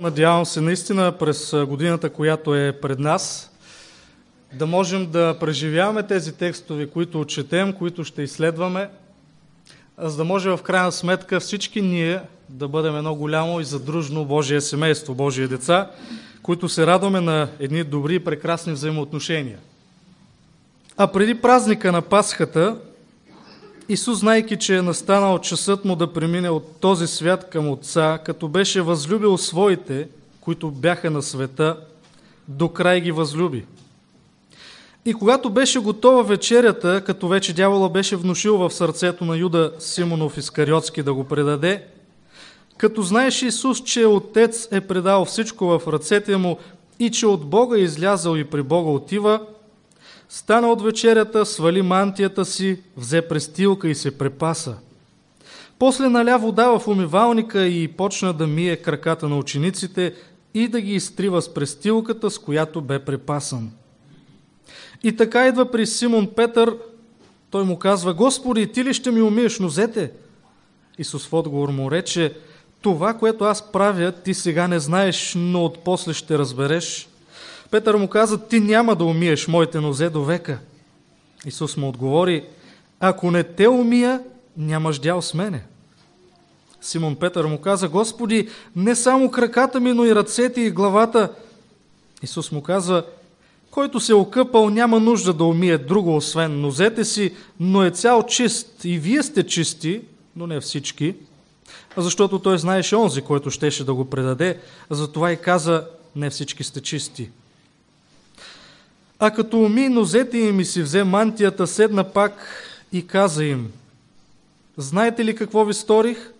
Надявам се наистина през годината, която е пред нас, да можем да преживяваме тези текстове, които отчетем, които ще изследваме, за да може в крайна сметка всички ние да бъдем едно голямо и задружно Божие семейство, Божие деца, които се радваме на едни добри и прекрасни взаимоотношения. А преди празника на Пасхата, Исус, знайки, че е настанал часът му да премине от този свят към Отца, като беше възлюбил своите, които бяха на света, до край ги възлюби. И когато беше готова вечерята, като вече дявола беше внушил в сърцето на Юда Симонов Искариотски да го предаде, като знаеше Исус, че Отец е предал всичко в ръцете му и че от Бога е излязъл и при Бога отива, Стана от вечерята, свали мантията си, взе престилка и се препаса. После наля вода в умивалника и почна да мие краката на учениците и да ги изтрива с престилката, с която бе препасан. И така идва при Симон Петър, той му казва, Господи, ти ли ще ми умиеш нозете? Исус в отговор му рече, това, което аз правя, ти сега не знаеш, но отпосле ще разбереш. Петър му каза, ти няма да умиеш моите нозе до века. Исус му отговори, ако не те умия, нямаш дял с мене. Симон Петър му каза, Господи, не само краката ми, но и ръцете и главата. Исус му казва, който се е окъпал, няма нужда да умие друго, освен нозете си, но е цял чист. И вие сте чисти, но не всички. Защото той знаеше онзи, който щеше да го предаде. Затова и каза, не всички сте чисти. А като уми нозете им и си взе мантията, седна пак и каза им, знаете ли какво ви сторих?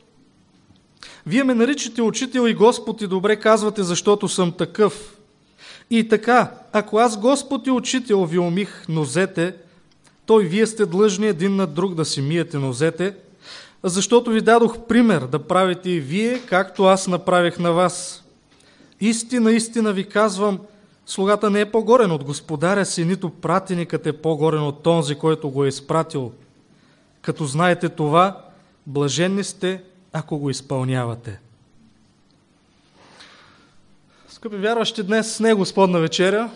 Вие ме наричате учител и Господ и добре казвате, защото съм такъв. И така, ако аз Господ и учител ви умих нозете, той вие сте длъжни един на друг да си миете нозете, защото ви дадох пример да правите и вие, както аз направих на вас. Истина, истина ви казвам, Слугата не е по-горен от господаря си, нито пратеникът е по-горен от този, който го е изпратил. Като знаете това, блаженни сте, ако го изпълнявате. Скъпи вярващи, днес не е Господна вечеря.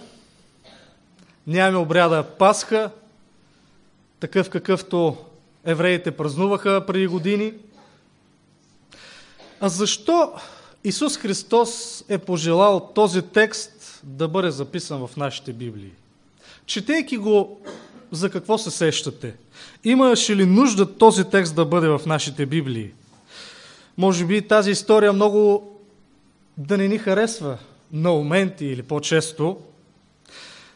Нямаме обряда Пасха, такъв какъвто евреите празнуваха преди години. А защо Исус Христос е пожелал този текст да бъде записан в нашите Библии. Четейки го, за какво се сещате? Имаше ли нужда този текст да бъде в нашите Библии? Може би тази история много да не ни харесва на моменти или по-често,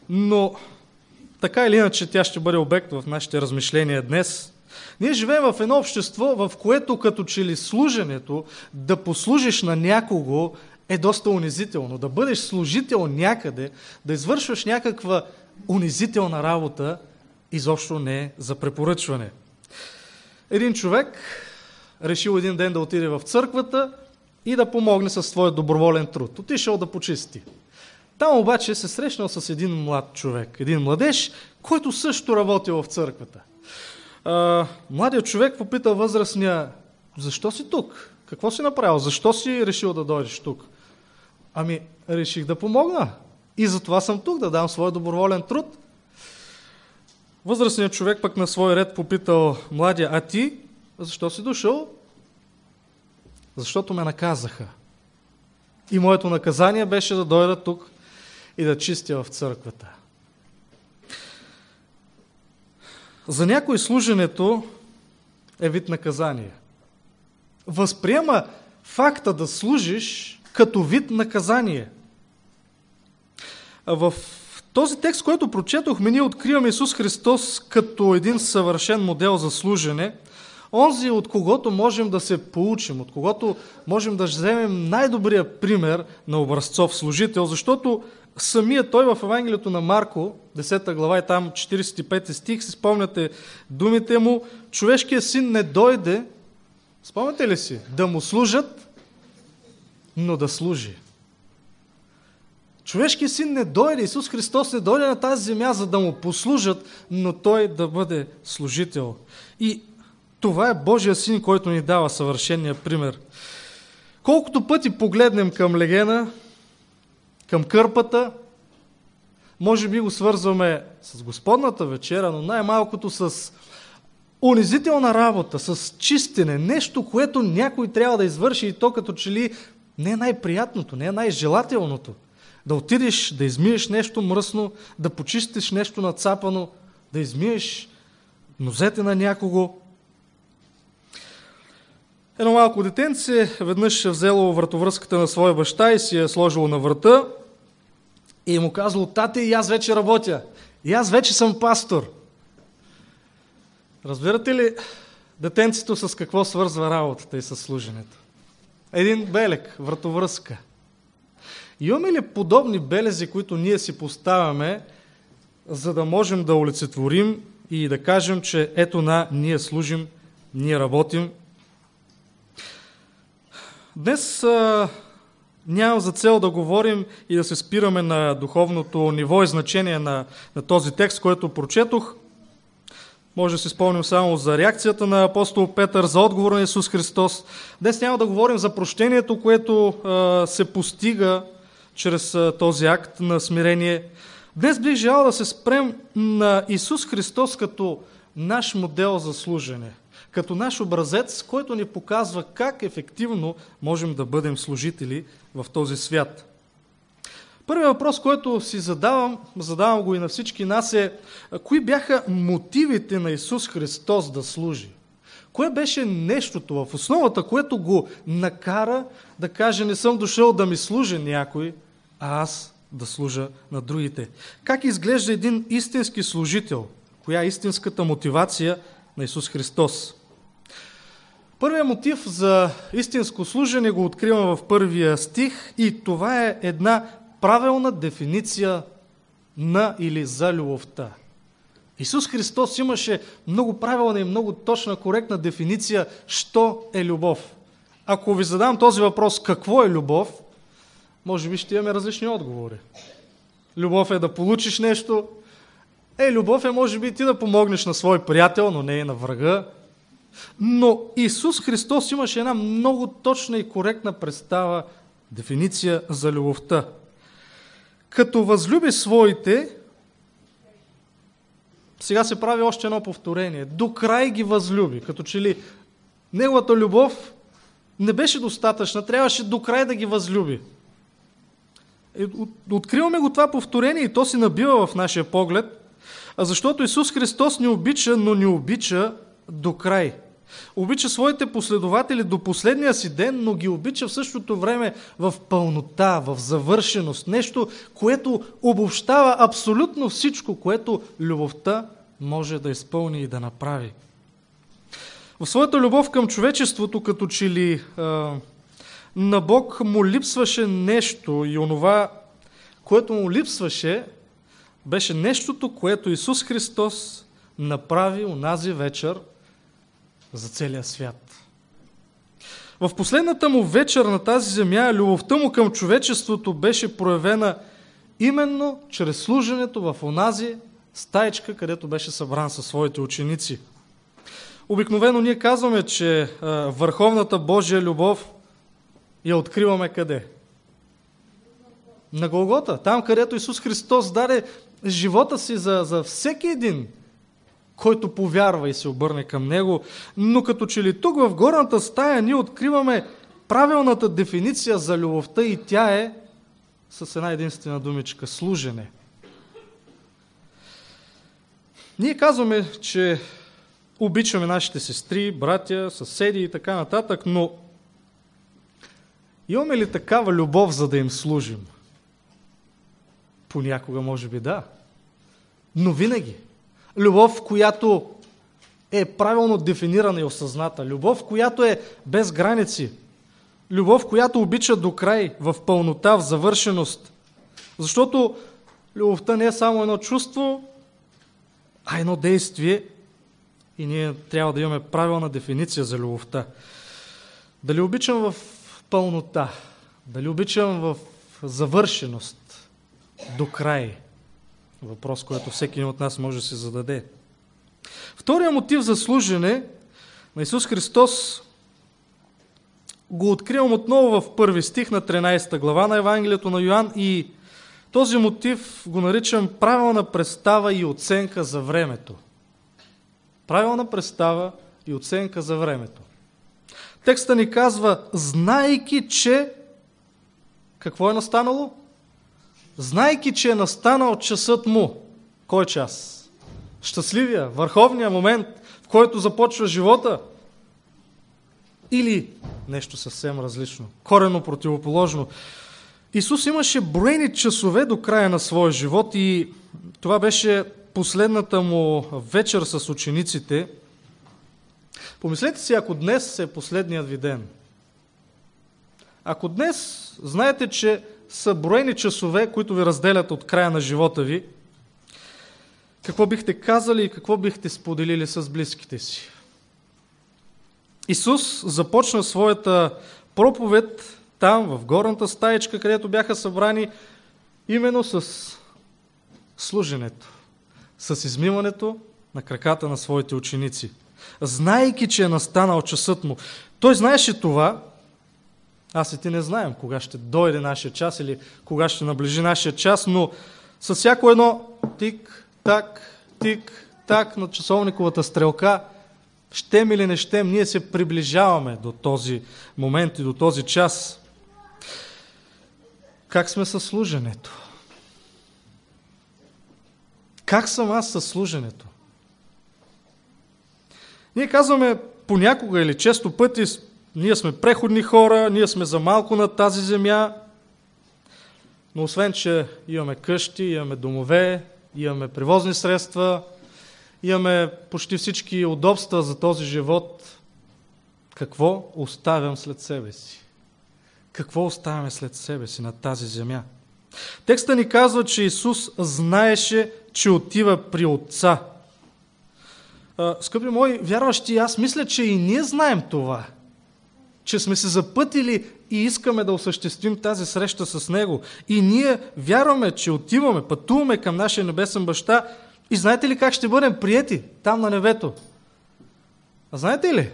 но така или иначе тя ще бъде обект в нашите размишления днес. Ние живеем в едно общество, в което като че ли служенето, да послужиш на някого е доста унизително. Да бъдеш служител някъде, да извършваш някаква унизителна работа, изобщо не е за препоръчване. Един човек решил един ден да отиде в църквата и да помогне със своя доброволен труд. Отишъл да почисти. Там обаче се срещнал с един млад човек, един младеж, който също работил в църквата. А, младият човек попитал възрастния, защо си тук? Какво си направил? Защо си решил да дойдеш тук? Ами, реших да помогна. И затова съм тук, да дам своя доброволен труд. Възрастният човек пък на свой ред попитал младия, а ти защо си дошъл? Защото ме наказаха. И моето наказание беше да дойда тук и да чистя в църквата. За някой служенето е вид наказание. Възприема факта да служиш като вид наказание. В този текст, който прочетохме, ние откриваме Исус Христос като един съвършен модел за служене, онзи от когото можем да се получим, от когото можем да вземем най-добрия пример на образцов служител, защото самия той в Евангелието на Марко, 10 глава и там 45 стих, си спомняте думите му, човешкият син не дойде, спомняте ли си, да му служат, но да служи. Човешкият син не дойде, Исус Христос не дойде на тази земя, за да му послужат, но той да бъде служител. И това е Божия син, който ни дава съвършения пример. Колкото пъти погледнем към легена, към кърпата, може би го свързваме с Господната вечера, но най-малкото с унизителна работа, с чистене, нещо, което някой трябва да извърши и то като че ли не е най-приятното, не е най-желателното. Да отидеш, да измиеш нещо мръсно, да почистиш нещо нацапано, да измиеш нозете на някого. Едно малко детенце веднъж е взело вратовръзката на своя баща и си е сложило на врата и му казало, тате, и аз вече работя. И аз вече съм пастор. Разбирате ли детенцето с какво свързва работата и с служенето? Един белек, вратовръзка. Имаме ли подобни белези, които ние си поставяме, за да можем да олицетворим и да кажем, че ето на, ние служим, ние работим. Днес а, нямам за цел да говорим и да се спираме на духовното ниво и значение на, на този текст, който прочетох. Може да си спомним само за реакцията на апостол Петър, за отговор на Исус Христос. Днес няма да говорим за прощението, което а, се постига чрез а, този акт на смирение. Днес бих желал да се спрем на Исус Христос като наш модел за служене, като наш образец, който ни показва как ефективно можем да бъдем служители в този свят. Първият въпрос, който си задавам, задавам го и на всички нас е, кои бяха мотивите на Исус Христос да служи? Кое беше нещото в основата, което го накара да каже, не съм дошъл да ми служи някой, а аз да служа на другите. Как изглежда един истински служител? Коя е истинската мотивация на Исус Христос? Първият мотив за истинско служене го откривам в първия стих и това е една правилна дефиниция на или за любовта. Исус Христос имаше много правилна и много точна, коректна дефиниция, що е любов. Ако ви задам този въпрос, какво е любов, може би ще имаме различни отговори. Любов е да получиш нещо. Е, любов е може би ти да помогнеш на свой приятел, но не и на врага. Но Исус Христос имаше една много точна и коректна представа, дефиниция за любовта. Като възлюби своите, сега се прави още едно повторение. До край ги възлюби. Като че ли неговата любов не беше достатъчна, трябваше до край да ги възлюби. Е, откриваме го това повторение и то си набива в нашия поглед, защото Исус Христос ни обича, но ни обича до край. Обича своите последователи до последния си ден, но ги обича в същото време в пълнота, в завършеност. Нещо, което обобщава абсолютно всичко, което любовта може да изпълни и да направи. В своята любов към човечеството, като че ли на Бог му липсваше нещо и онова, което му липсваше, беше нещото, което Исус Христос направи унази вечер за целия свят. В последната му вечер на тази земя любовта му към човечеството беше проявена именно чрез служенето в онази стаечка, където беше събран със своите ученици. Обикновено ние казваме, че върховната Божия любов я откриваме къде? На Голгота, там където Исус Христос даде живота си за, за всеки един, който повярва и се обърне към Него. Но като че ли тук в горната стая ние откриваме правилната дефиниция за любовта и тя е с една единствена думичка – служене. Ние казваме, че обичаме нашите сестри, братя, съседи и така нататък, но Имаме ли такава любов, за да им служим? Понякога, може би, да. Но винаги. Любов, която е правилно дефинирана и осъзната. Любов, която е без граници. Любов, която обича до край, в пълнота, в завършеност. Защото любовта не е само едно чувство, а едно действие. И ние трябва да имаме правилна дефиниция за любовта. Дали обичам в пълнота, дали обичам в завършеност, до край. Въпрос, който всеки от нас може да се зададе. Втория мотив за служене на Исус Христос го откривам отново в първи стих на 13 глава на Евангелието на Йоанн и този мотив го наричам правилна представа и оценка за времето. Правилна представа и оценка за времето. Текста ни казва, знайки, че какво е настанало? Знайки, че е настанал часът му. Кой час? Щастливия, върховния момент, в който започва живота? Или нещо съвсем различно, корено противоположно. Исус имаше броени часове до края на своя живот и това беше последната му вечер с учениците. Помислете си, ако днес е последният ви ден. Ако днес знаете, че са броени часове, които ви разделят от края на живота ви, какво бихте казали и какво бихте споделили с близките си? Исус започна своята проповед там, в горната стаечка, където бяха събрани именно с служенето, с измиването на краката на своите ученици. Знайки, че е настанал часът му. Той знаеше това, аз и ти не знаем кога ще дойде нашия час или кога ще наближи нашия час, но с всяко едно тик, так, тик, так на часовниковата стрелка, щем или не щем, ние се приближаваме до този момент и до този час. Как сме със служенето? Как съм аз със служенето? Ние казваме понякога или често пъти, ние сме преходни хора, ние сме за малко на тази земя, но освен, че имаме къщи, имаме домове, имаме превозни средства, имаме почти всички удобства за този живот, какво оставям след себе си? Какво оставяме след себе си на тази земя? Текста ни казва, че Исус знаеше, че отива при Отца. Скъпи мои вярващи, аз мисля, че и ние знаем това. Че сме се запътили и искаме да осъществим тази среща с Него. И ние вярваме, че отиваме, пътуваме към нашия небесен баща и знаете ли как ще бъдем приети там на небето? А знаете ли?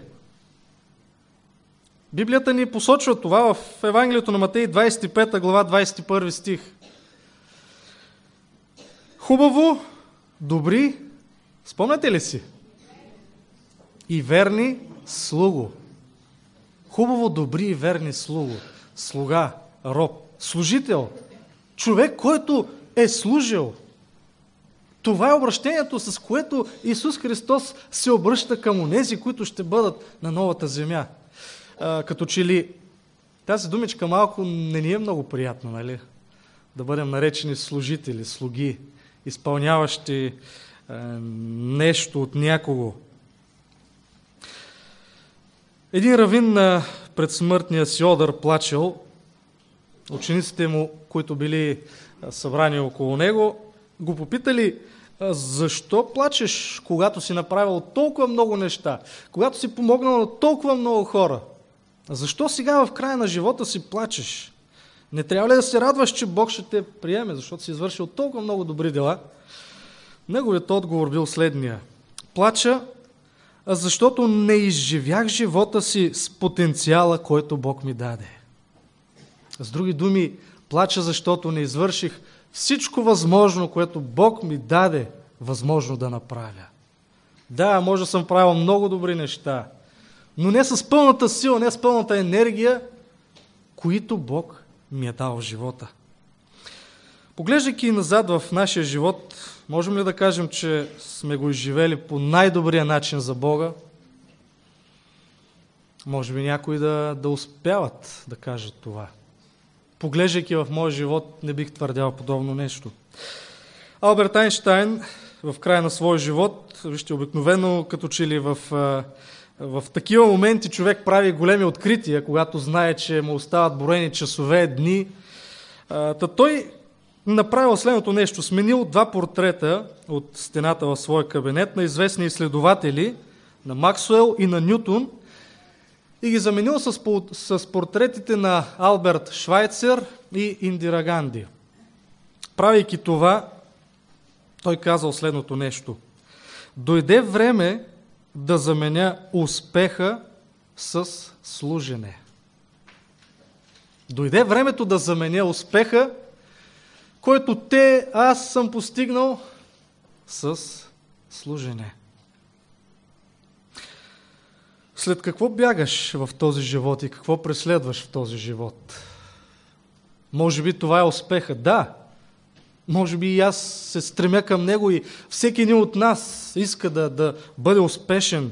Библията ни посочва това в Евангелието на Матей 25 глава 21 стих. Хубаво, добри, спомняте ли си? И верни слуго. Хубаво, добри и верни слуго. Слуга, роб, служител. Човек, който е служил. Това е обращението, с което Исус Христос се обръща към онези, които ще бъдат на новата земя. А, като че ли тази думичка малко не ни е много приятна, нали? Да бъдем наречени служители, слуги, изпълняващи а, нещо от някого. Един равин на предсмъртния си одър плачел, учениците му, които били събрани около него, го попитали, защо плачеш, когато си направил толкова много неща, когато си помогнал на толкова много хора? Защо сега в края на живота си плачеш? Не трябва ли да се радваш, че Бог ще те приеме, защото си извършил толкова много добри дела? Неговият отговор бил следния. Плача, защото не изживях живота си с потенциала, който Бог ми даде. С други думи, плача, защото не извърших всичко възможно, което Бог ми даде възможно да направя. Да, може да съм правил много добри неща, но не с пълната сила, не с пълната енергия, които Бог ми е дал в живота. Поглеждайки назад в нашия живот, можем ли да кажем, че сме го изживели по най-добрия начин за Бога? Може би някои да, да успяват да кажат това. Поглеждайки в моя живот, не бих твърдял подобно нещо. Алберт Айнштайн в края на своя живот, вижте, обикновено като че ли в, в такива моменти човек прави големи открития, когато знае, че му остават броени часове, дни. Та той направил следното нещо. Сменил два портрета от стената в своя кабинет на известни изследователи, на Максуел и на Нютон, и ги заменил с, с портретите на Алберт Швайцер и Индира Ганди. Правейки това, той казал следното нещо. Дойде време да заменя успеха с служене. Дойде времето да заменя успеха, който те, аз съм постигнал с служене. След какво бягаш в този живот и какво преследваш в този живот? Може би това е успеха. Да, може би и аз се стремя към него и всеки един от нас иска да, да бъде успешен.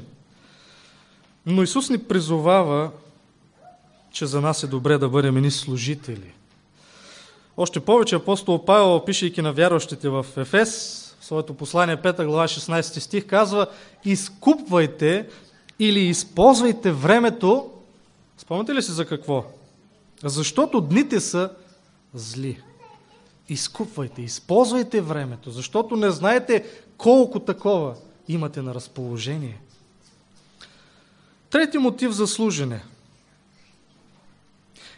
Но Исус ни призовава, че за нас е добре да бъдем ни служители. Още повече апостол Павел, пишейки на вярващите в Ефес, в своето послание 5 глава 16 стих, казва изкупвайте или използвайте времето, спомняте ли си за какво? Защото дните са зли. Изкупвайте, използвайте времето, защото не знаете колко такова имате на разположение. Трети мотив за служене.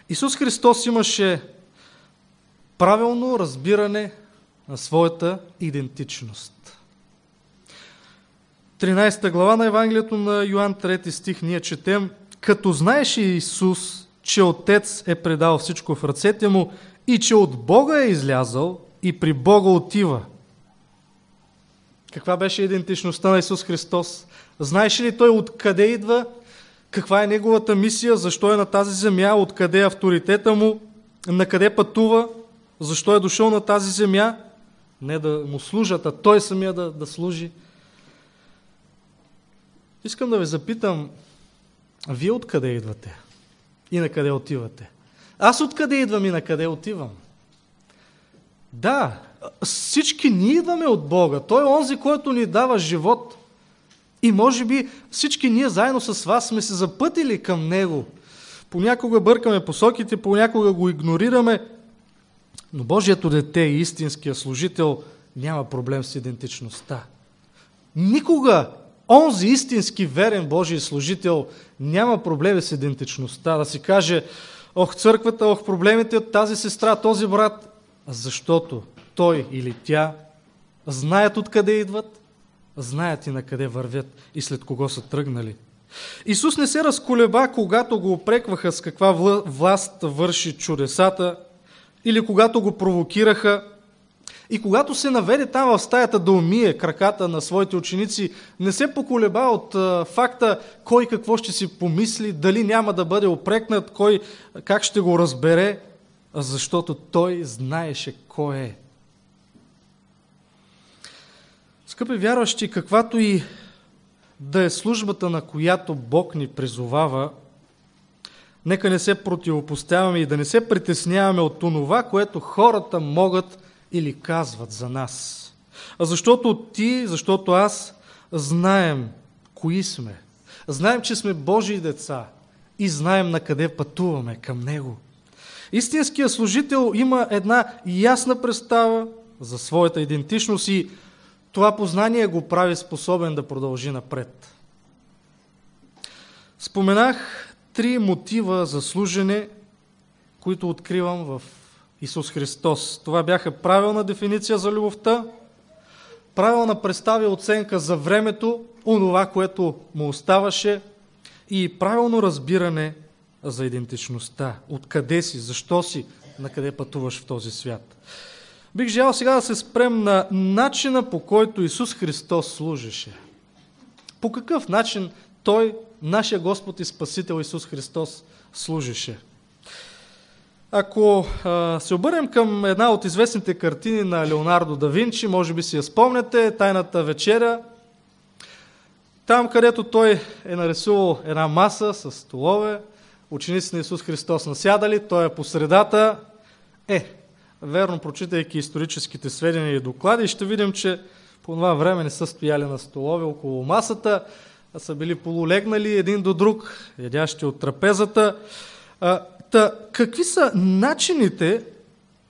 Исус Христос имаше правилно разбиране на своята идентичност. 13 глава на Евангелието на Йоанн 3 стих ние четем Като знаеше Исус, че Отец е предал всичко в ръцете му и че от Бога е излязъл и при Бога отива. Каква беше идентичността на Исус Христос? Знаеше ли Той откъде идва? Каква е Неговата мисия? Защо е на тази земя? Откъде е авторитета му? На къде пътува? Защо е дошъл на тази земя? Не да му служат, а Той самия да, да служи. Искам да ви запитам, вие откъде идвате и на къде отивате? Аз откъде идвам и на къде отивам? Да, всички ние идваме от Бога. Той е онзи, който ни дава живот. И може би всички ние заедно с вас сме се запътили към Него. Понякога бъркаме посоките, понякога го игнорираме, но Божието дете и истинския служител няма проблем с идентичността. Никога онзи истински верен Божий служител няма проблеми с идентичността. Да си каже, ох църквата, ох проблемите от тази сестра, този брат, защото той или тя знаят откъде идват, знаят и на къде вървят и след кого са тръгнали. Исус не се разколеба, когато го опрекваха с каква власт върши чудесата или когато го провокираха. И когато се наведе там в стаята да умие краката на своите ученици, не се поколеба от факта кой какво ще си помисли, дали няма да бъде опрекнат, кой как ще го разбере, защото той знаеше кой е. Скъпи вярващи, каквато и да е службата, на която Бог ни призовава, нека не се противопоставяме и да не се притесняваме от това, което хората могат или казват за нас. А защото ти, защото аз знаем кои сме. Знаем, че сме Божии деца и знаем на къде пътуваме към Него. Истинският служител има една ясна представа за своята идентичност и това познание го прави способен да продължи напред. Споменах три мотива за служене, които откривам в Исус Христос. Това бяха правилна дефиниция за любовта, правилна представа и оценка за времето, онова, което му оставаше и правилно разбиране за идентичността. Откъде си, защо си, на къде пътуваш в този свят. Бих желал сега да се спрем на начина по който Исус Христос служеше. По какъв начин Той нашия Господ и Спасител Исус Христос служише. Ако се обърнем към една от известните картини на Леонардо да Винчи, може би си я спомняте, Тайната вечеря, там където той е нарисувал една маса с столове, ученици на Исус Христос насядали, той е по средата. Е, верно, прочитайки историческите сведения и доклади, ще видим, че по това време не са стояли на столове около масата, са били полулегнали един до друг, ядящи от трапезата. А, та, какви са начините,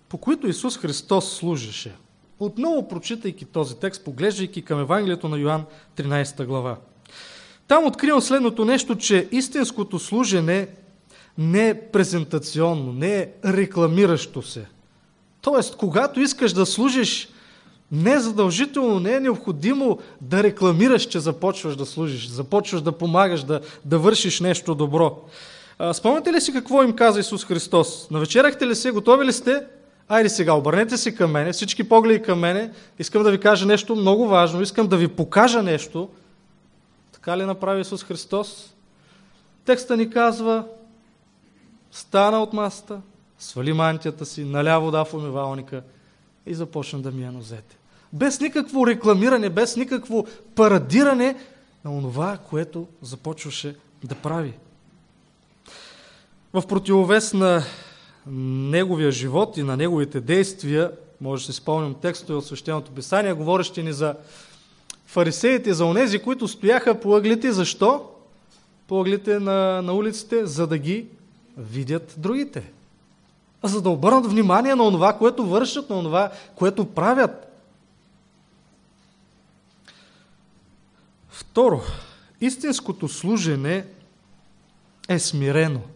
по които Исус Христос служеше? Отново прочитайки този текст, поглеждайки към Евангелието на Йоанн 13 глава. Там откривам следното нещо, че истинското служене не е презентационно, не е рекламиращо се. Тоест, когато искаш да служиш не е задължително, не е необходимо да рекламираш, че започваш да служиш, започваш да помагаш, да, да вършиш нещо добро. Спомняте ли си какво им каза Исус Христос? Навечерахте ли се? Готови ли сте? Айде сега, обърнете се към мене, всички погледи към мене. Искам да ви кажа нещо много важно, искам да ви покажа нещо. Така ли направи Исус Христос? Текста ни казва, стана от масата, свали мантията си, наля вода в умивалника и започна да мия нозете. Без никакво рекламиране, без никакво парадиране на онова, което започваше да прави. В противовес на неговия живот и на неговите действия, може да си спомням текстове от Свещеното писание, говорещи ни за фарисеите, за онези, които стояха по ъглите. Защо? По ъглите на, на улиците, за да ги видят другите. За да обърнат внимание на това, което вършат, на това, което правят. Второ, истинското служене е смирено –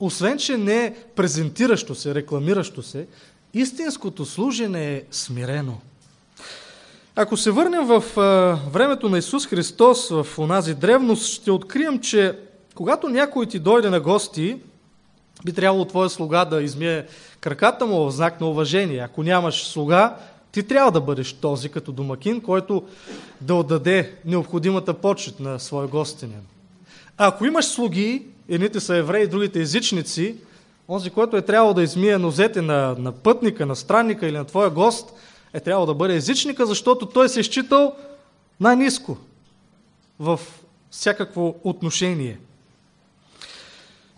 освен, че не е презентиращо се, рекламиращо се, истинското служене е смирено. Ако се върнем в времето на Исус Христос, в онази древност, ще открием, че когато някой ти дойде на гости, би трябвало твоя слуга да измие краката му в знак на уважение. Ако нямаш слуга, ти трябва да бъдеш този като домакин, който да отдаде необходимата почет на своя гостинен. А ако имаш слуги, едните са евреи, другите езичници, онзи, който е трябвало да измие нозете на, на пътника, на странника или на твоя гост, е трябвало да бъде езичника, защото той се е считал най-низко в всякакво отношение.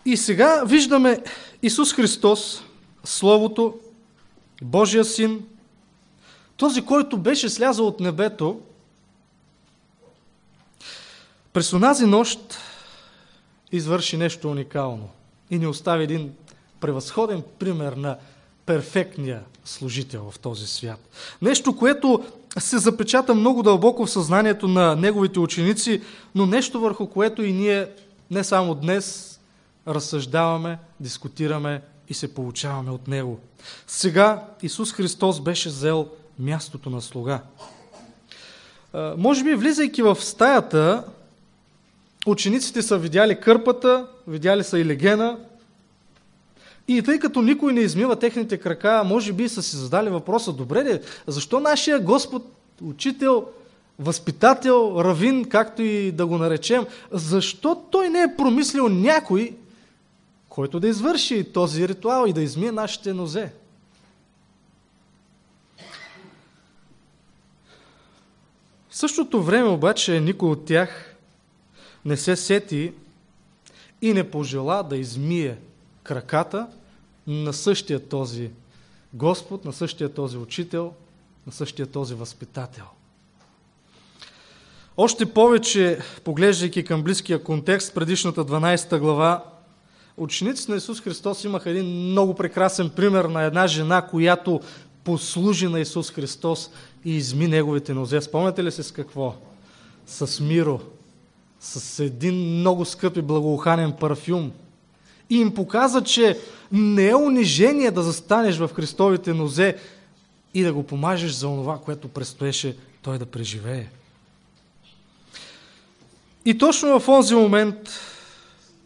И сега виждаме Исус Христос, Словото, Божия Син, този, който беше слязал от небето, през онази нощ извърши нещо уникално и ни остави един превъзходен пример на перфектния служител в този свят. Нещо, което се запечата много дълбоко в съзнанието на неговите ученици, но нещо върху което и ние не само днес разсъждаваме, дискутираме и се получаваме от него. Сега Исус Христос беше взел мястото на слуга. Може би, влизайки в стаята, Учениците са видяли кърпата, видяли са и легена. И тъй като никой не измива техните крака, може би са си задали въпроса, добре ли, защо нашия Господ, учител, възпитател, равин, както и да го наречем, защо той не е промислил някой, който да извърши този ритуал и да измие нашите нозе? В същото време обаче никой от тях не се сети и не пожела да измие краката на същия този Господ, на същия този учител, на същия този възпитател. Още повече, поглеждайки към близкия контекст, предишната 12 глава, учениците на Исус Христос имаха един много прекрасен пример на една жена, която послужи на Исус Христос и изми неговите нозе. Спомняте ли се с какво? С миро, с един много скъп и благоуханен парфюм. И им показа, че не е унижение да застанеш в Христовите нозе и да го помажеш за онова, което предстоеше той да преживее. И точно в онзи момент,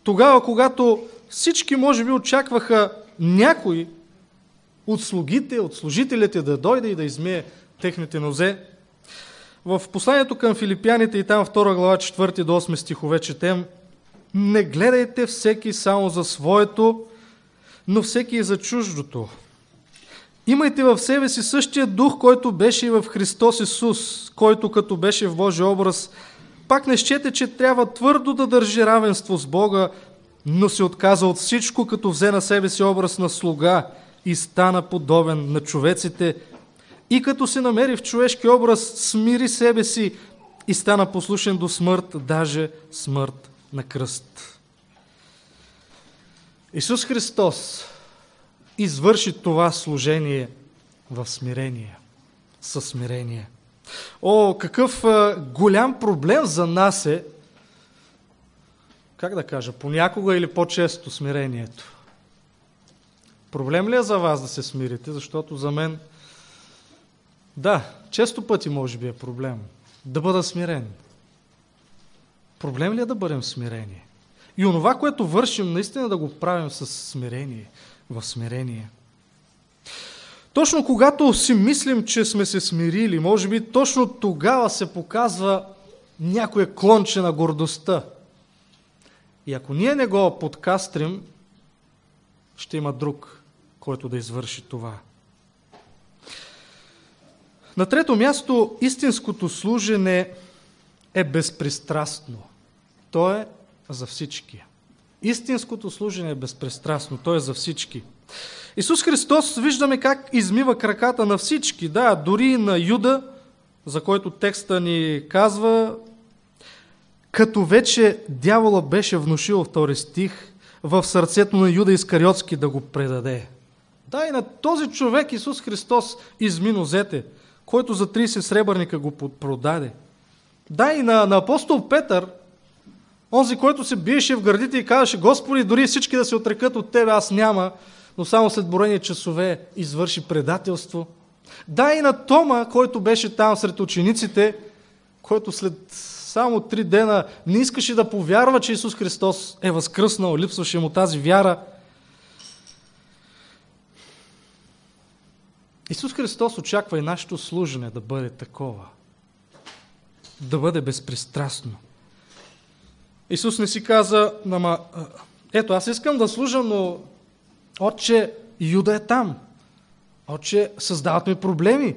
тогава, когато всички може би очакваха някой от слугите, от служителите да дойде и да измие техните нозе, в посланието към филипяните и там 2 глава 4 до 8 стихове четем Не гледайте всеки само за своето, но всеки и за чуждото. Имайте в себе си същия дух, който беше и в Христос Исус, който като беше в Божия образ, пак не щете, че трябва твърдо да държи равенство с Бога, но се отказа от всичко, като взе на себе си образ на слуга и стана подобен на човеците, и като се намери в човешки образ, смири себе си и стана послушен до смърт, даже смърт на кръст. Исус Христос извърши това служение в смирение, със смирение. О, какъв голям проблем за нас е, как да кажа, понякога или по-често смирението. Проблем ли е за вас да се смирите? Защото за мен – да, често пъти може би е проблем да бъда смирен. Проблем ли е да бъдем смирени? И онова, което вършим, наистина да го правим с смирение, в смирение. Точно когато си мислим, че сме се смирили, може би точно тогава се показва някое клонче на гордостта. И ако ние не го подкастрим, ще има друг, който да извърши това. На трето място, истинското служене е безпристрастно. То е за всички. Истинското служене е безпристрастно. То е за всички. Исус Христос виждаме как измива краката на всички. Да, дори на Юда, за който текста ни казва, като вече дявола беше внушил втори стих в сърцето на Юда Искариотски да го предаде. Да, и на този човек Исус Христос изми нозете, който за 30 сребърника го продаде. Да, и на, на апостол Петър, онзи, който се биеше в гърдите и казваше, Господи, дори всички да се отрекат от Тебе, аз няма, но само след борени часове извърши предателство. Да, и на Тома, който беше там сред учениците, който след само три дена не искаше да повярва, че Исус Христос е възкръснал, липсваше му тази вяра. Исус Христос очаква и нашето служене да бъде такова. Да бъде безпристрастно. Исус не си каза, ама, ето аз искам да служа, но отче Юда е там. Отче създават ми проблеми.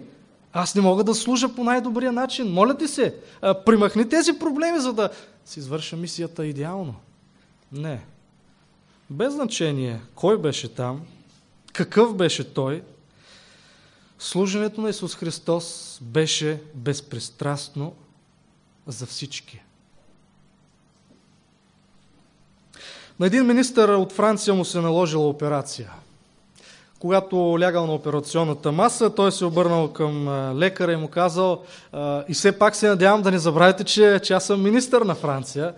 Аз не мога да служа по най-добрия начин. Моля ти се, примахни тези проблеми, за да си извърша мисията идеално. Не. Без значение кой беше там, какъв беше той, служенето на Исус Христос беше безпристрастно за всички. На един министър от Франция му се наложила операция – когато лягал на операционната маса, той се обърнал към лекаря и му казал и все пак се надявам да не забравяте, че, че аз съм министър на Франция,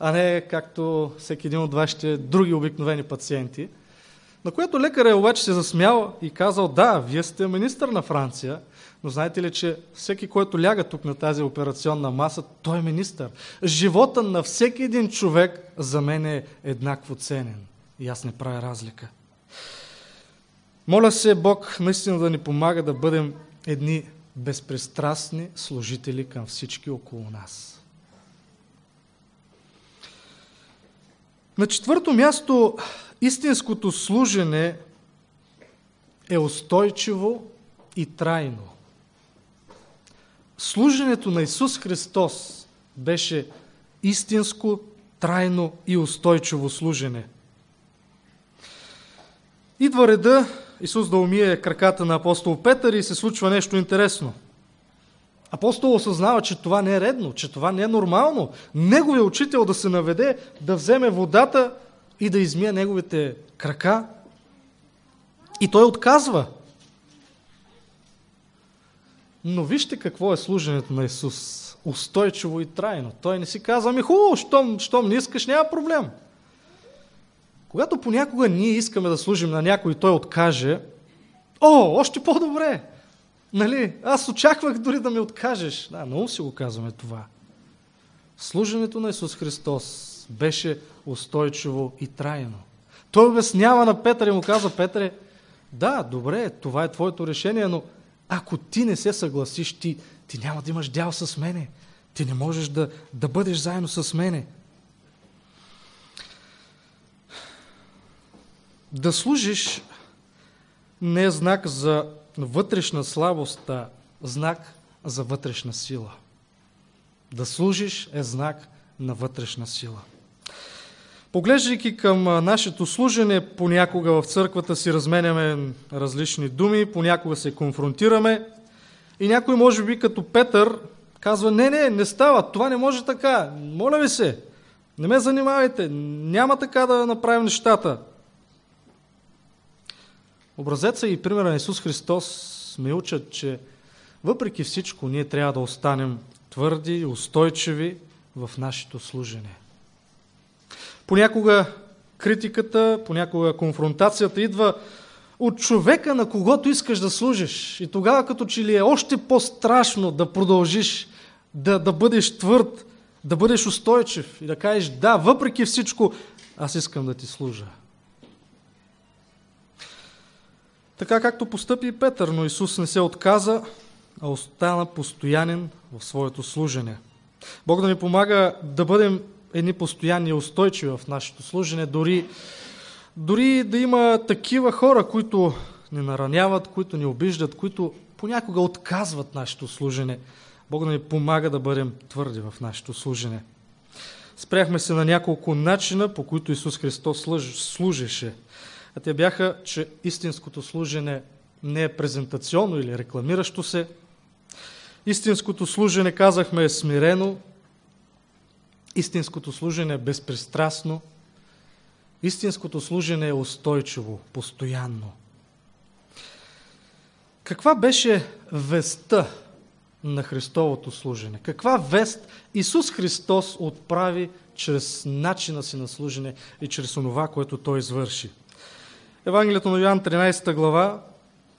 а не както всеки един от вашите други обикновени пациенти. На което лекаря обаче се засмял и казал, да, вие сте министър на Франция, но знаете ли, че всеки, който ляга тук на тази операционна маса, той е министър. Живота на всеки един човек за мен е еднакво ценен. И аз не правя разлика. Моля се Бог наистина да ни помага да бъдем едни безпристрастни служители към всички около нас. На четвърто място, истинското служене е устойчиво и трайно. Служенето на Исус Христос беше истинско, трайно и устойчиво служене. Идва реда Исус да умие краката на апостол Петър и се случва нещо интересно. Апостол осъзнава, че това не е редно, че това не е нормално. Неговият учител да се наведе, да вземе водата и да измие неговите крака. И той отказва. Но вижте какво е служенето на Исус. Устойчиво и трайно. Той не си казва, ми хубаво, щом, щом не искаш, няма проблем. Когато понякога ние искаме да служим на някой и той откаже, о, още по-добре! Нали? Аз очаквах дори да ми откажеш. Да, много си го казваме това. Служенето на Исус Христос беше устойчиво и трайно. Той обяснява на Петър и му казва, Петре, да, добре, това е твоето решение, но ако ти не се съгласиш, ти, ти няма да имаш дял с мене. Ти не можеш да, да бъдеш заедно с мене. Да служиш не е знак за вътрешна слабост, а знак за вътрешна сила. Да служиш е знак на вътрешна сила. Поглеждайки към нашето служене, понякога в църквата си разменяме различни думи, понякога се конфронтираме и някой може би като Петър казва, не, не, не става, това не може така, моля ви се, не ме занимавайте, няма така да направим нещата. Образеца и примера на Исус Христос ме учат, че въпреки всичко ние трябва да останем твърди и устойчиви в нашето служене. Понякога критиката, понякога конфронтацията идва от човека, на когото искаш да служиш. И тогава като че ли е още по-страшно да продължиш да, да бъдеш твърд Да бъдеш устойчив и да кажеш, да, въпреки всичко, аз искам да ти служа. Така както постъпи и Петър, но Исус не се отказа, а остана постоянен в своето служене. Бог да ни помага да бъдем едни постоянни и устойчиви в нашето служене, дори, дори да има такива хора, които ни нараняват, които ни обиждат, които понякога отказват нашето служене. Бог да ни помага да бъдем твърди в нашето служене. Спряхме се на няколко начина, по които Исус Христос служеше. А те бяха, че истинското служене не е презентационно или рекламиращо се. Истинското служене, казахме, е смирено. Истинското служене е безпристрастно. Истинското служене е устойчиво, постоянно. Каква беше веста на Христовото служене? Каква вест Исус Христос отправи чрез начина си на служене и чрез онова, което Той извърши? Евангелието на Йоан 13 глава,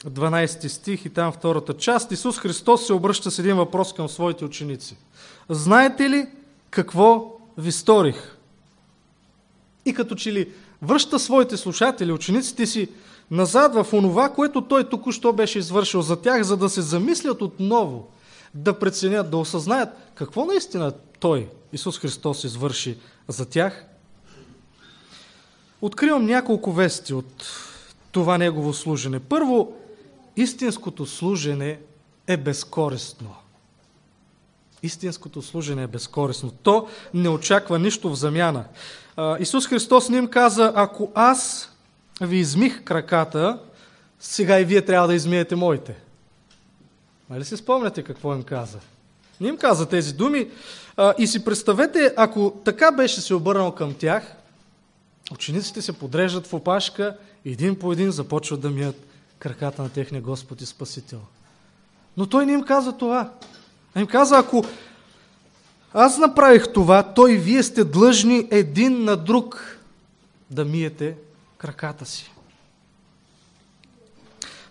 12 стих и там втората част, Исус Христос се обръща с един въпрос към своите ученици. Знаете ли какво ви сторих? И като че ли връща своите слушатели, учениците си, назад в онова, което той току-що беше извършил за тях, за да се замислят отново, да преценят, да осъзнаят какво наистина той, Исус Христос, извърши за тях. Откривам няколко вести от това негово служене. Първо, истинското служене е безкористно. Истинското служене е безкористно. То не очаква нищо в замяна. Исус Христос не им каза, ако аз ви измих краката, сега и вие трябва да измиете моите. Нали си спомняте какво им каза? Не им каза тези думи. И си представете, ако така беше се обърнал към тях, учениците се подреждат в опашка и един по един започват да мият краката на техния Господ и Спасител. Но той не им каза това. А им каза, ако аз направих това, той и вие сте длъжни един на друг да миете краката си.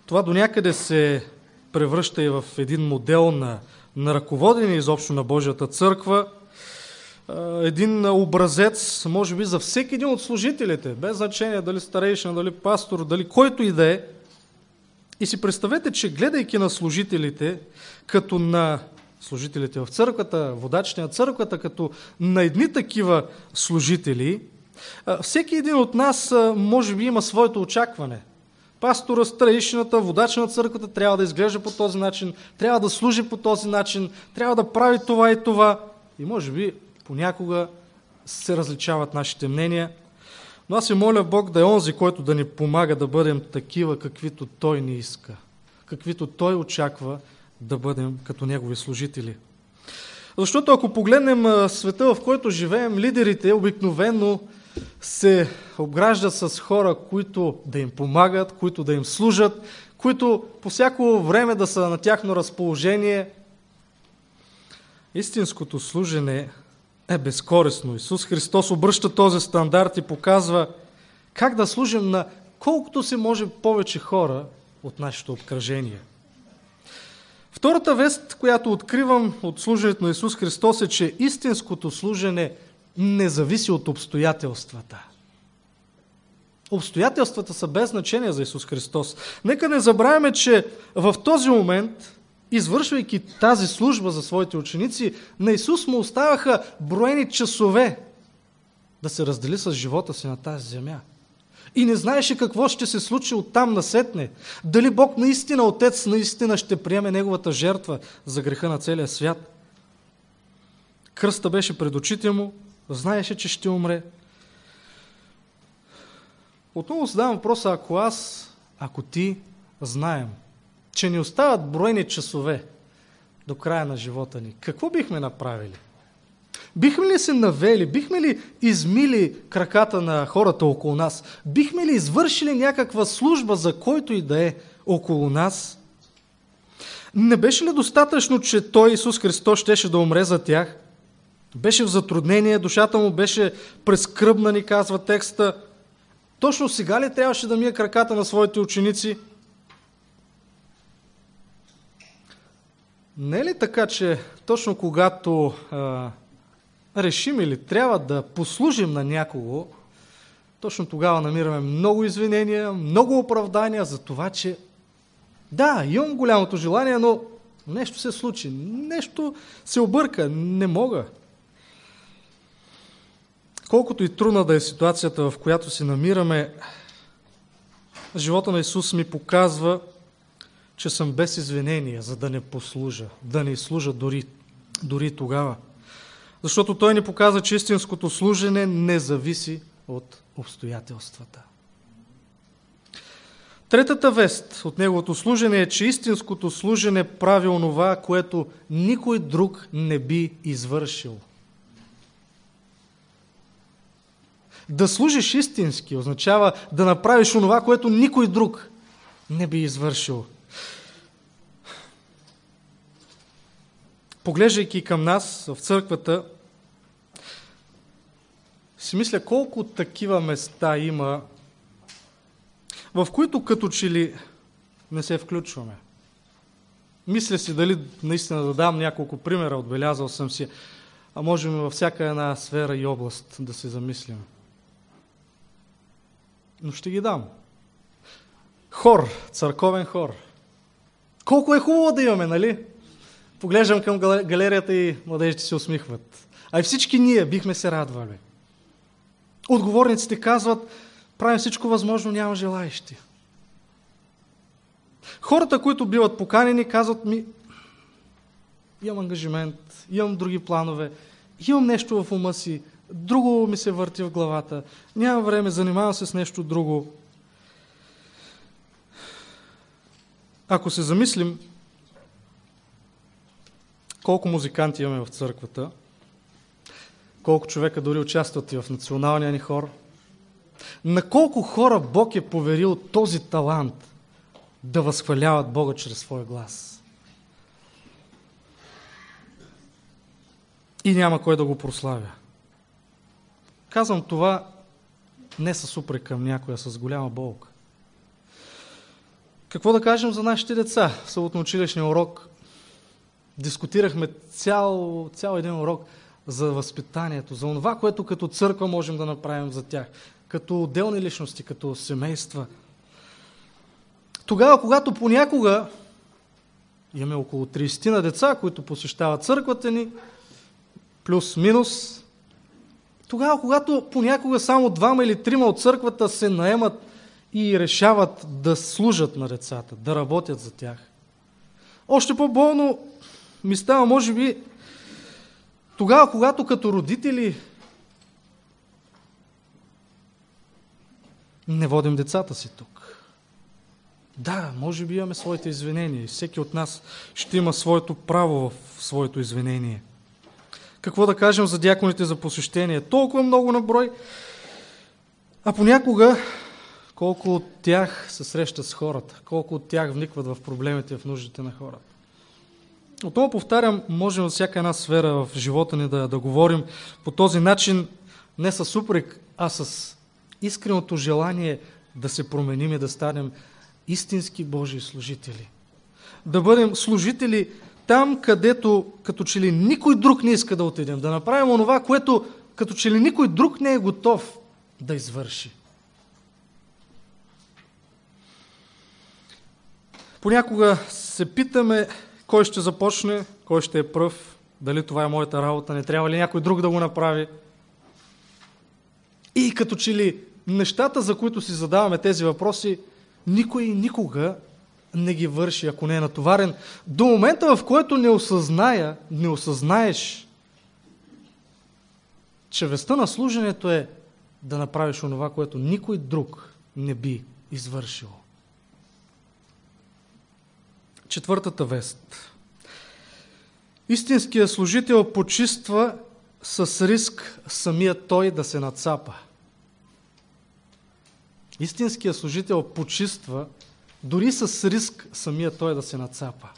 Това до някъде се превръща и в един модел на, на ръководене изобщо на Божията църква, един образец, може би, за всеки един от служителите, без значение дали старейшина, дали пастор, дали който и да е. И си представете, че гледайки на служителите, като на служителите в църквата, водачите на църквата, като на едни такива служители, всеки един от нас може би има своето очакване. Пастора, старейшината, водач на църквата трябва да изглежда по този начин, трябва да служи по този начин, трябва да прави това и това. И може би понякога се различават нашите мнения. Но аз се моля Бог да е онзи, който да ни помага да бъдем такива, каквито Той ни иска, каквито Той очаква да бъдем като Негови служители. Защото ако погледнем света, в който живеем, лидерите обикновено се обграждат с хора, които да им помагат, които да им служат, които по всяко време да са на тяхно разположение. Истинското служене е безкорисно. Исус Христос обръща този стандарт и показва как да служим на колкото се може повече хора от нашето обкръжение. Втората вест, която откривам от служенето на Исус Христос е, че истинското служене не зависи от обстоятелствата. Обстоятелствата са без значение за Исус Христос. Нека не забравяме, че в този момент, извършвайки тази служба за своите ученици, на Исус му оставаха броени часове да се раздели с живота си на тази земя. И не знаеше какво ще се случи от там насетне. Дали Бог наистина, Отец наистина ще приеме Неговата жертва за греха на целия свят. Кръста беше пред очите му, знаеше, че ще умре. Отново задавам въпроса, ако аз, ако ти знаем, че ни остават броени часове до края на живота ни, какво бихме направили? Бихме ли се навели, бихме ли измили краката на хората около нас? Бихме ли извършили някаква служба за който и да е около нас? Не беше ли достатъчно, че Той, Исус Христос, щеше да умре за тях? Беше в затруднение, душата му беше прескръбна, ни казва текста. Точно сега ли трябваше да мие краката на своите ученици? Не е ли така, че точно когато а, решим или трябва да послужим на някого, точно тогава намираме много извинения, много оправдания за това, че да, имам голямото желание, но нещо се случи, нещо се обърка, не мога. Колкото и трудна да е ситуацията, в която се намираме, живота на Исус ми показва, че съм без извинения, за да не послужа, да не служа дори, дори тогава. Защото Той ни показва, че истинското служене не зависи от обстоятелствата. Третата вест от неговото служене е, че истинското служене прави онова, което никой друг не би извършил. Да служиш истински означава да направиш онова, което никой друг не би извършил. Поглеждайки към нас в църквата, си мисля колко такива места има, в които като че ли не се включваме. Мисля си дали наистина да дам няколко примера, отбелязал съм си, а можем във всяка една сфера и област да се замислим. Но ще ги дам. Хор, църковен хор. Колко е хубаво да имаме, нали? Поглеждам към галерията и младежите се усмихват. А и всички ние бихме се радвали. Отговорниците казват, правим всичко възможно, няма желаещи. Хората, които биват поканени, казват ми, имам ангажимент, имам други планове, имам нещо в ума си, друго ми се върти в главата, няма време, занимавам се с нещо друго. Ако се замислим, колко музиканти имаме в църквата, колко човека дори участват и в националния ни хор, на колко хора Бог е поверил този талант да възхваляват Бога чрез своя глас. И няма кой да го прославя. Казвам това не с упрек към някоя, с голяма болка. Какво да кажем за нашите деца? В съботно училищния урок дискутирахме цял, цял един урок за възпитанието, за това, което като църква можем да направим за тях, като отделни личности, като семейства. Тогава, когато понякога имаме около 30 на деца, които посещават църквата ни, плюс-минус, тогава, когато понякога само двама или трима от църквата се наемат и решават да служат на децата, да работят за тях. Още по-болно ми става, може би, тогава, когато като родители не водим децата си тук. Да, може би имаме своите извинения и всеки от нас ще има своето право в своето извинение. Какво да кажем за дяконите за посещение? Толкова много на брой, а понякога колко от тях се срещат с хората, колко от тях вникват в проблемите, в нуждите на хората. Отново повтарям, можем във всяка една сфера в живота ни да, да говорим по този начин, не с упрек, а с искреното желание да се променим и да станем истински Божии служители. Да бъдем служители там, където като че ли никой друг не иска да отидем. Да направим онова, което като че ли никой друг не е готов да извърши. Понякога се питаме кой ще започне, кой ще е пръв, дали това е моята работа, не трябва ли някой друг да го направи. И като че ли нещата, за които си задаваме тези въпроси, никой никога не ги върши, ако не е натоварен. До момента, в който не осъзная, не осъзнаеш, че веста на служенето е да направиш онова, което никой друг не би извършил. Четвъртата вест. Истинският служител почиства с риск самия той да се нацапа. Истинският служител почиства дори с риск самия той да се нацапа.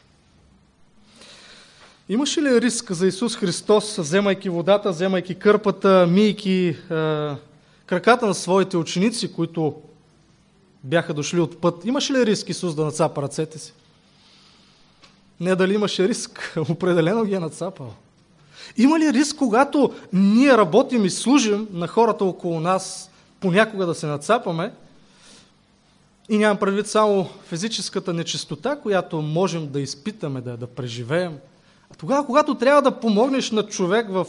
Имаше ли риск за Исус Христос, вземайки водата, вземайки кърпата, мийки е, краката на своите ученици, които бяха дошли от път? Имаше ли риск Исус да нацапа ръцете си? Не дали имаше риск, определено ги е нацапал. Има ли риск, когато ние работим и служим на хората около нас, понякога да се нацапаме? И нямам предвид само физическата нечистота, която можем да изпитаме, да, да преживеем. А тогава, когато трябва да помогнеш на човек в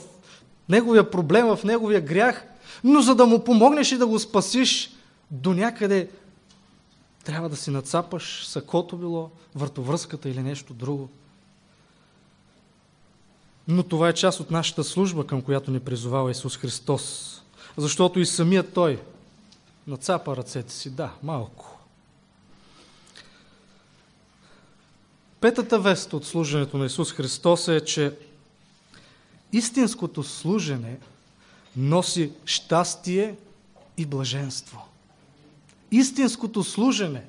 неговия проблем, в неговия грях, но за да му помогнеш и да го спасиш, до някъде трябва да си нацапаш сакото било, въртовръзката или нещо друго. Но това е част от нашата служба, към която ни призовава Исус Христос. Защото и самият Той нацапа ръцете си, да, малко. Петата вест от служенето на Исус Христос е, че истинското служене носи щастие и блаженство. Истинското служене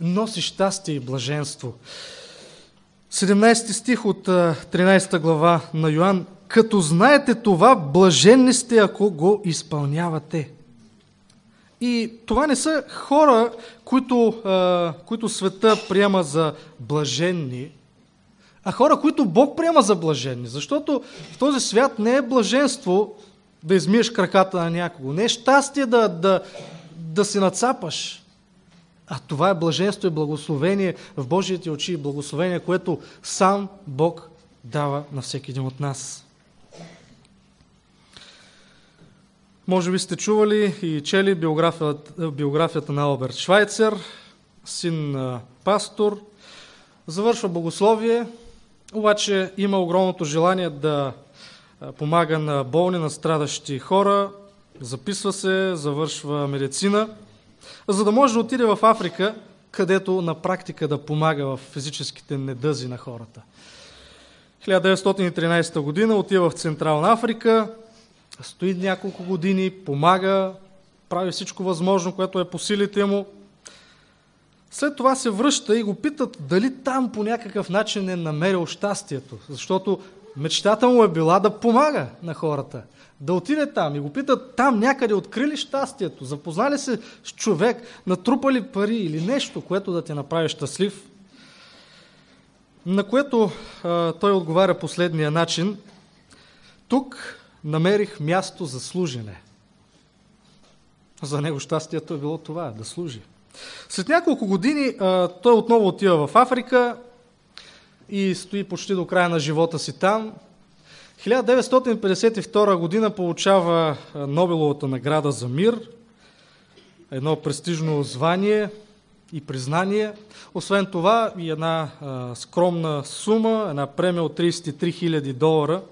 носи щастие и блаженство. 17 стих от 13 глава на Йоанн. Като знаете това, блаженни сте, ако го изпълнявате. И това не са хора, които, които света приема за блаженни, а хора, които Бог приема за блаженни. Защото в този свят не е блаженство да измиеш краката на някого. Не е щастие да, да, да се нацапаш. А това е блаженство и благословение в Божиите очи и благословение, което сам Бог дава на всеки един от нас. Може би сте чували и чели биографията, биографията на Алберт Швайцер, син на пастор. Завършва богословие, обаче има огромното желание да помага на болни, на страдащи хора, записва се, завършва медицина, за да може да отиде в Африка, където на практика да помага в физическите недъзи на хората. 1913 година отива в Централна Африка, стои няколко години, помага, прави всичко възможно, което е по силите му. След това се връща и го питат дали там по някакъв начин е намерил щастието, защото мечтата му е била да помага на хората да отиде там и го питат там някъде открили щастието, запознали се с човек, натрупали пари или нещо, което да те направи щастлив, на което а, той отговаря последния начин. Тук намерих място за служене. За него щастието е било това, да служи. След няколко години а, той отново отива в Африка и стои почти до края на живота си там. 1952 година получава Нобеловата награда за мир, едно престижно звание и признание. Освен това и една скромна сума, една премия от 33 000 долара,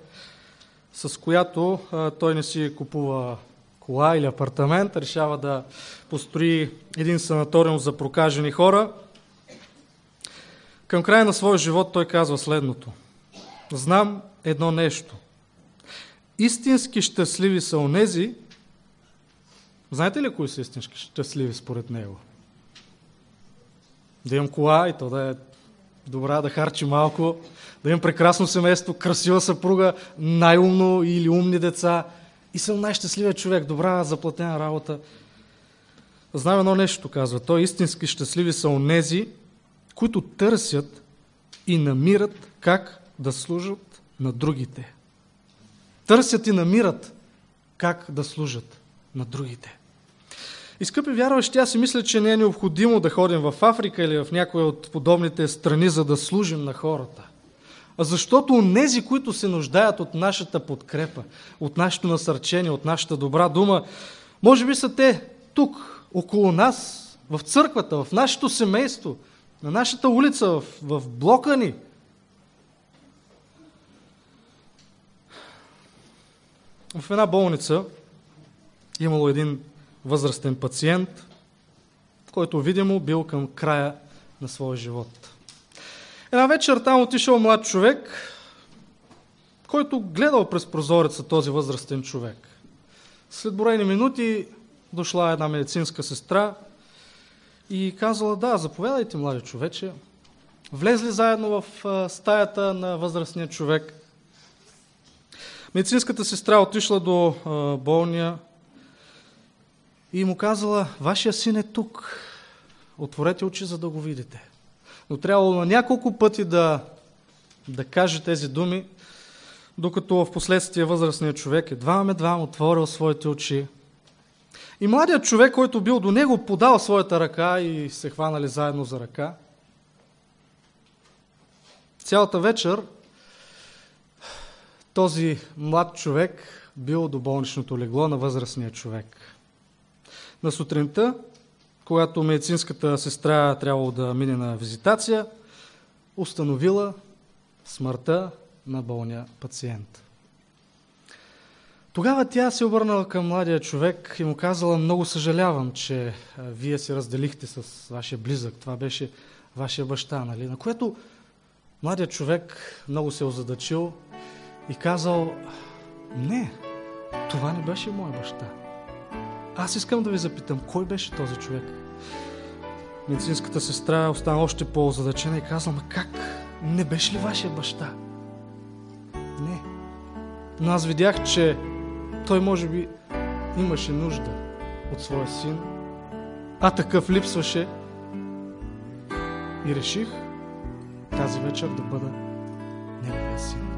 с която той не си купува кола или апартамент, решава да построи един санаториум за прокажени хора. Към края на своя живот той казва следното. Знам едно нещо. Истински щастливи са онези, знаете ли кои са истински щастливи според него? Да имам кола и то да е добра, да харчи малко, да имам прекрасно семейство, красива съпруга, най-умно или умни деца и съм най-щастливият човек, добра заплатена работа. Знам едно нещо, казва. Той истински щастливи са онези, които търсят и намират как да служат на другите. Търсят и намират как да служат на другите. И скъпи вярващи, аз си мисля, че не е необходимо да ходим в Африка или в някоя от подобните страни, за да служим на хората. А защото нези, които се нуждаят от нашата подкрепа, от нашето насърчение, от нашата добра дума, може би са те тук, около нас, в църквата, в нашето семейство, на нашата улица, в, в блока ни – В една болница имало един възрастен пациент, който видимо бил към края на своя живот. Една вечер там отишъл млад човек, който гледал през прозореца този възрастен човек. След броени минути дошла една медицинска сестра и казала, да, заповядайте, млади човече. Влезли заедно в стаята на възрастния човек – Медицинската сестра отишла до болния и му казала, вашия син е тук. Отворете очи, за да го видите. Но трябвало на няколко пъти да, да каже тези думи, докато в последствие възрастният човек едва едва отворил своите очи. И младият човек, който бил до него, подал своята ръка и се хванали заедно за ръка. Цялата вечер този млад човек бил до болничното легло на възрастния човек. На сутринта, когато медицинската сестра трябвало да мине на визитация, установила смъртта на болния пациент. Тогава тя се обърнала към младия човек и му казала, много съжалявам, че вие се разделихте с вашия близък. Това беше вашия баща, нали? На което младият човек много се озадачил и казал, не, това не беше моя баща. Аз искам да ви запитам, кой беше този човек? Медицинската сестра остана още по-озадачена и казала, ма как? Не беше ли вашия баща? Не. Но аз видях, че той може би имаше нужда от своя син, а такъв липсваше и реших тази вечер да бъда неговия син.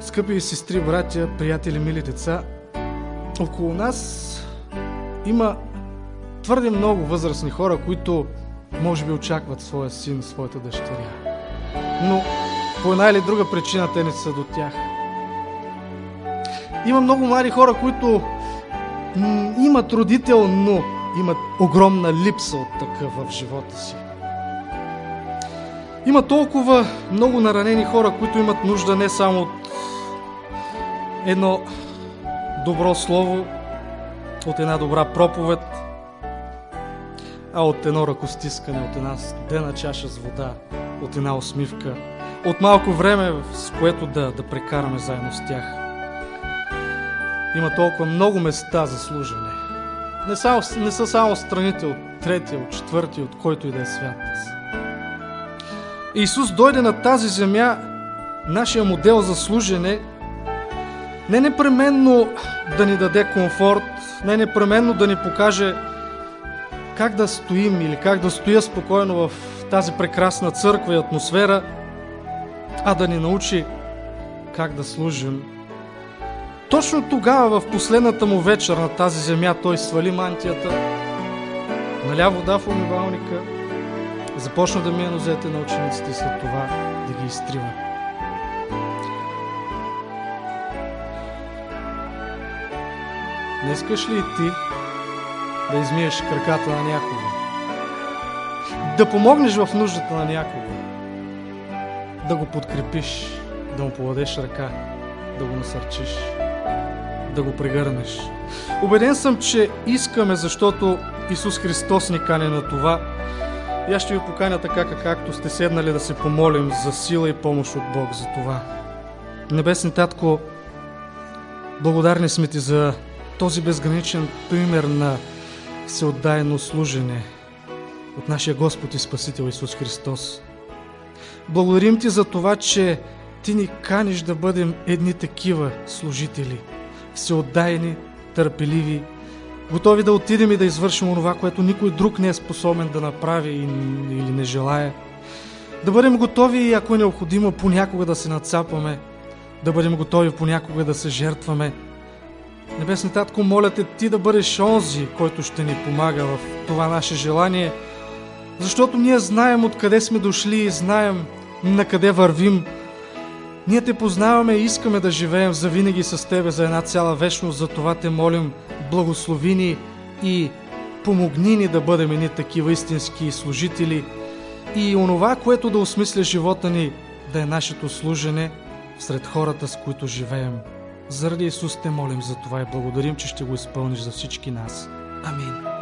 Скъпи сестри, братя, приятели, мили деца, около нас има твърде много възрастни хора, които може би очакват своя син, своята дъщеря. Но по една или друга причина те не са до тях. Има много млади хора, които имат родител, но имат огромна липса от такъв в живота си. Има толкова много наранени хора, които имат нужда не само от едно добро слово, от една добра проповед, а от едно ръкостискане, от една студена чаша с вода, от една усмивка, от малко време, с което да, да прекараме заедно с тях. Има толкова много места за служене. Не, само, не са само страните от третия, от четвъртия, от който и да е свят. Исус дойде на тази земя, нашия модел за служене, не непременно да ни даде комфорт, не непременно да ни покаже как да стоим или как да стоя спокойно в тази прекрасна църква и атмосфера, а да ни научи как да служим. Точно тогава, в последната му вечер на тази земя, той свали мантията, наля вода в умивалника, започна да мие нозете на учениците и след това да ги изтрива. Не искаш ли и ти да измиеш краката на някого? Да помогнеш в нуждата на някого? Да го подкрепиш, да му подадеш ръка, да го насърчиш, да го прегърнеш. Обеден съм, че искаме, защото Исус Христос ни кане на това. И аз ще ви поканя така, както сте седнали да се помолим за сила и помощ от Бог за това. Небесни Татко, благодарни сме Ти за този безграничен пример на всеотдайно служене от нашия Господ и Спасител Исус Христос. Благодарим Ти за това, че Ти ни каниш да бъдем едни такива служители, всеотдайни, търпеливи, готови да отидем и да извършим онова, което никой друг не е способен да направи или не желая. Да бъдем готови и ако е необходимо понякога да се нацапаме, да бъдем готови понякога да се жертваме, Небесни Татко, моля те ти да бъдеш онзи, който ще ни помага в това наше желание, защото ние знаем откъде сме дошли и знаем на къде вървим. Ние те познаваме и искаме да живеем завинаги с Тебе за една цяла вечност, за това те молим, благослови ни и помогни ни да бъдем едни такива истински служители и онова, което да осмисля живота ни, да е нашето служене сред хората, с които живеем. Заради Исус те молим за това и благодарим, че ще го изпълниш за всички нас. Амин.